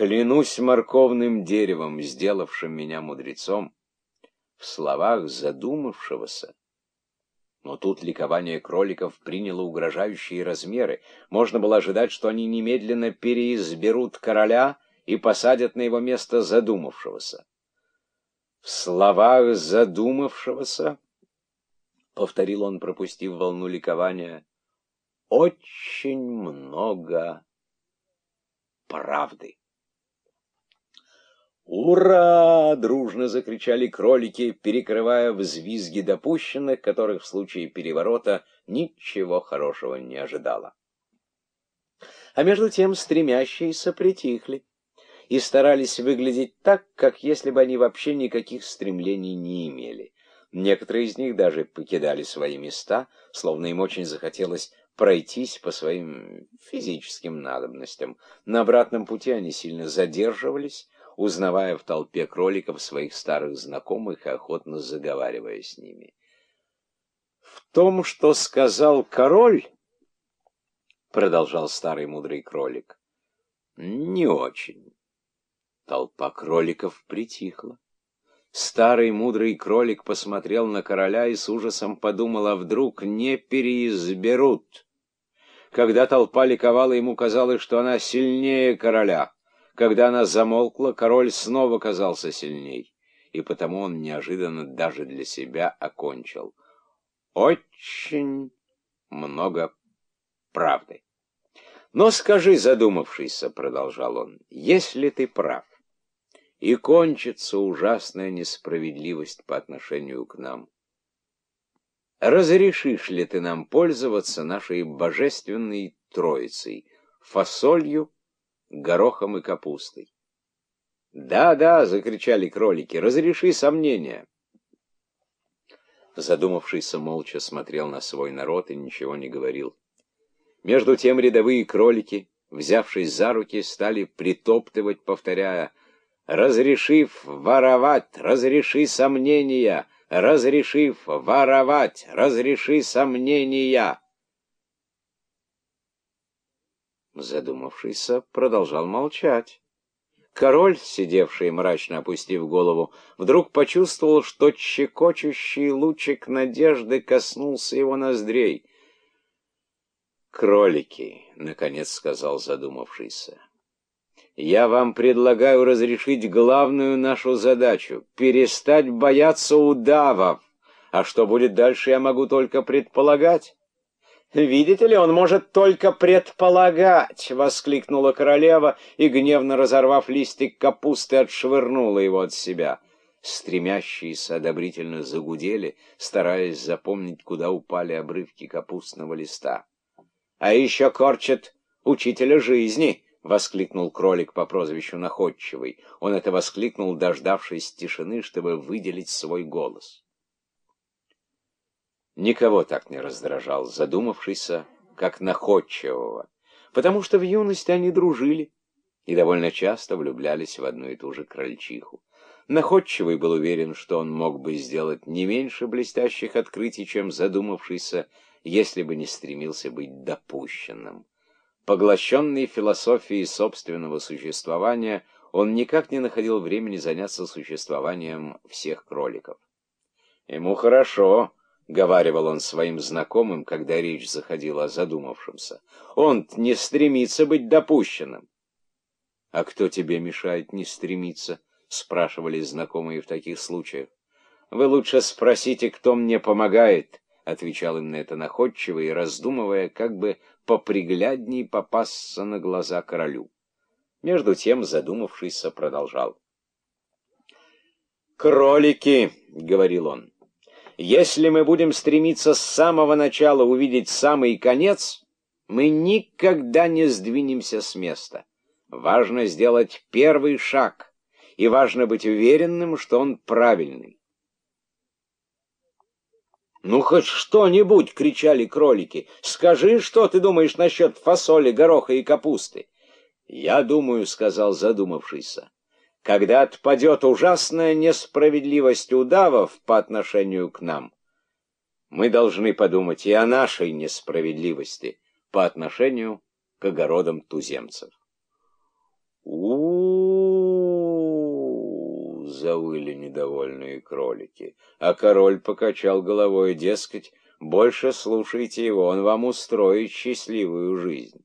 Клянусь морковным деревом, сделавшим меня мудрецом, в словах задумавшегося. Но тут ликование кроликов приняло угрожающие размеры. Можно было ожидать, что они немедленно переизберут короля и посадят на его место задумавшегося. В словах задумавшегося, — повторил он, пропустив волну ликования, — очень много правды. «Ура!» — дружно закричали кролики, перекрывая взвизги допущенных, которых в случае переворота ничего хорошего не ожидало. А между тем стремящиеся притихли и старались выглядеть так, как если бы они вообще никаких стремлений не имели. Некоторые из них даже покидали свои места, словно им очень захотелось пройтись по своим физическим надобностям. На обратном пути они сильно задерживались, узнавая в толпе кроликов своих старых знакомых и охотно заговаривая с ними. «В том, что сказал король, — продолжал старый мудрый кролик, — не очень». Толпа кроликов притихла. Старый мудрый кролик посмотрел на короля и с ужасом подумал, а вдруг не переизберут. Когда толпа ликовала, ему казалось, что она сильнее короля. Когда она замолкла, король снова казался сильней, и потому он неожиданно даже для себя окончил. Очень много правды. Но скажи, задумавшийся, — продолжал он, — если ты прав, и кончится ужасная несправедливость по отношению к нам, разрешишь ли ты нам пользоваться нашей божественной троицей, фасолью, горохом и капустой. «Да, да!» — закричали кролики. «Разреши сомнения!» Задумавшийся молча смотрел на свой народ и ничего не говорил. Между тем рядовые кролики, взявшись за руки, стали притоптывать, повторяя «Разрешив воровать, разреши сомнения! Разрешив воровать, разреши сомнения!» Задумавшийся, продолжал молчать. Король, сидевший мрачно опустив голову, вдруг почувствовал, что чекочущий лучик надежды коснулся его ноздрей. «Кролики», — наконец сказал задумавшийся, — «я вам предлагаю разрешить главную нашу задачу — перестать бояться удавов, а что будет дальше, я могу только предполагать». «Видите ли, он может только предполагать!» — воскликнула королева и, гневно разорвав листик капусты, отшвырнула его от себя. Стремящиеся одобрительно загудели, стараясь запомнить, куда упали обрывки капустного листа. «А еще корчит учителя жизни!» — воскликнул кролик по прозвищу Находчивый. Он это воскликнул, дождавшись тишины, чтобы выделить свой голос никого так не раздражал, задумавшийся, как находчивого, потому что в юности они дружили и довольно часто влюблялись в одну и ту же крольчиху. Находчивый был уверен, что он мог бы сделать не меньше блестящих открытий, чем задумавшийся, если бы не стремился быть допущенным. Поглощенный философией собственного существования, он никак не находил времени заняться существованием всех кроликов. Ему хорошо, — говаривал он своим знакомым, когда речь заходила о задумавшемся. «Он не стремится быть допущенным». «А кто тебе мешает не стремиться?» — спрашивали знакомые в таких случаях. «Вы лучше спросите, кто мне помогает», — отвечал им на это находчиво и раздумывая, как бы поприглядней попасться на глаза королю. Между тем задумавшийся продолжал. «Кролики», — говорил он, — если мы будем стремиться с самого начала увидеть самый конец, мы никогда не сдвинемся с места. Важно сделать первый шаг, и важно быть уверенным, что он правильный. «Ну, хоть что-нибудь!» — кричали кролики. «Скажи, что ты думаешь насчет фасоли, гороха и капусты?» «Я думаю», — сказал задумавшийся, когда отпадет ужасная несправедливость удавов по отношению к нам, мы должны подумать и о нашей несправедливости по отношению к огородам туземцев. у завыли недовольные кролики, а король покачал головой, дескать, больше слушайте его, он вам устроит счастливую жизнь.